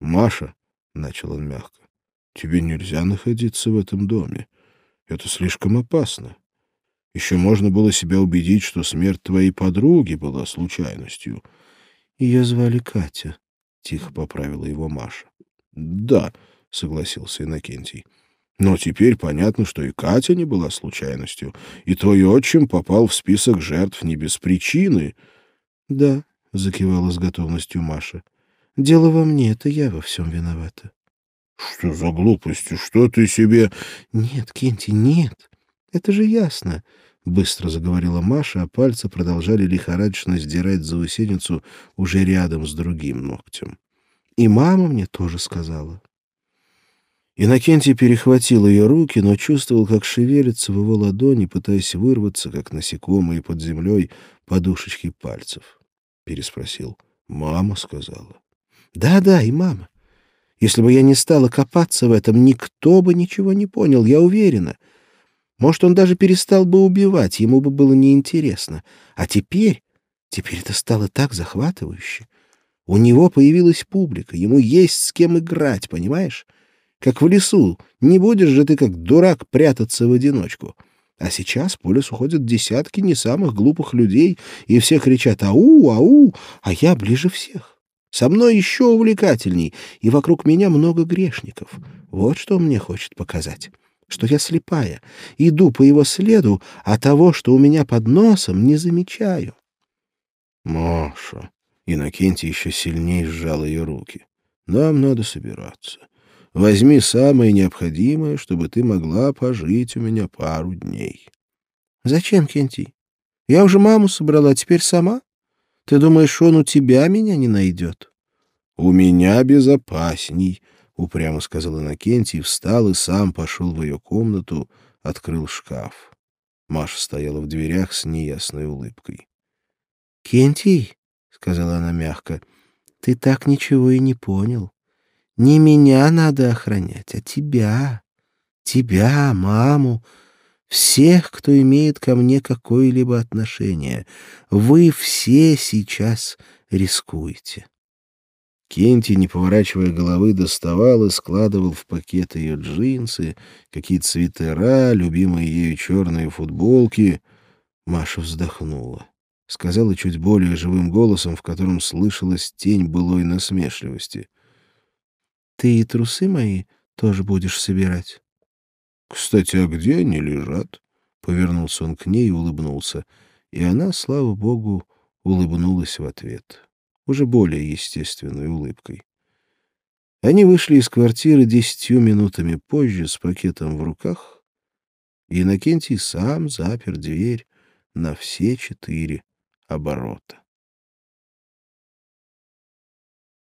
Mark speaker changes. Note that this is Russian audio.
Speaker 1: Маша, — начал он мягко, — тебе нельзя находиться в этом доме. Это слишком опасно. Еще можно было себя убедить, что смерть твоей подруги была случайностью. Ее звали Катя, — тихо поправила его Маша. — Да, — согласился Иннокентий. Но теперь понятно, что и Катя не была случайностью, и твой отчим попал в список жертв не без причины. — Да, — закивала с готовностью Маша. — Дело во мне, это я во всем виновата. — Что за глупости? Что ты себе... — Нет, Кенти, нет. Это же ясно. — быстро заговорила Маша, а пальцы продолжали лихорадочно сдирать заусеницу уже рядом с другим ногтем. И мама мне тоже сказала. Иннокентий перехватил ее руки, но чувствовал, как шевелится в его ладони, пытаясь вырваться, как насекомые под землей, подушечки пальцев. Переспросил. «Мама сказала». «Да-да, и мама. Если бы я не стала копаться в этом, никто бы ничего не понял, я уверена. Может, он даже перестал бы убивать, ему бы было неинтересно. А теперь... Теперь это стало так захватывающе. У него появилась публика, ему есть с кем играть, понимаешь? как в лесу. Не будешь же ты, как дурак, прятаться в одиночку. А сейчас по лесу ходят десятки не самых глупых людей, и все кричат «Ау! Ау!», а я ближе всех. Со мной еще увлекательней, и вокруг меня много грешников. Вот что он мне хочет показать. Что я слепая, иду по его следу, а того, что у меня под носом, не замечаю. Маша. Иннокентий еще сильнее сжал ее руки. Нам надо собираться. Возьми самое необходимое, чтобы ты могла пожить у меня пару дней. — Зачем, Кенти? Я уже маму собрала, теперь сама? Ты думаешь, он у тебя меня не найдет? — У меня безопасней, — упрямо сказал Иннокентий, встал и сам пошел в ее комнату, открыл шкаф. Маша стояла в дверях с неясной улыбкой. — Кентий, — сказала она мягко, — ты так ничего и не понял. Не меня надо охранять, а тебя, тебя, маму, всех, кто имеет ко мне какое-либо отношение. Вы все сейчас рискуете. Кенти, не поворачивая головы, доставал и складывал в пакет ее джинсы, какие-то свитера, любимые ею черные футболки. Маша вздохнула. Сказала чуть более живым голосом, в котором слышалась тень былой насмешливости. Ты и трусы мои тоже будешь собирать? — Кстати, а где они лежат? Повернулся он к ней и улыбнулся. И она, слава богу, улыбнулась в ответ. Уже более естественной улыбкой. Они вышли из квартиры десятью минутами позже с пакетом в руках, и Иннокентий сам запер дверь на все четыре оборота.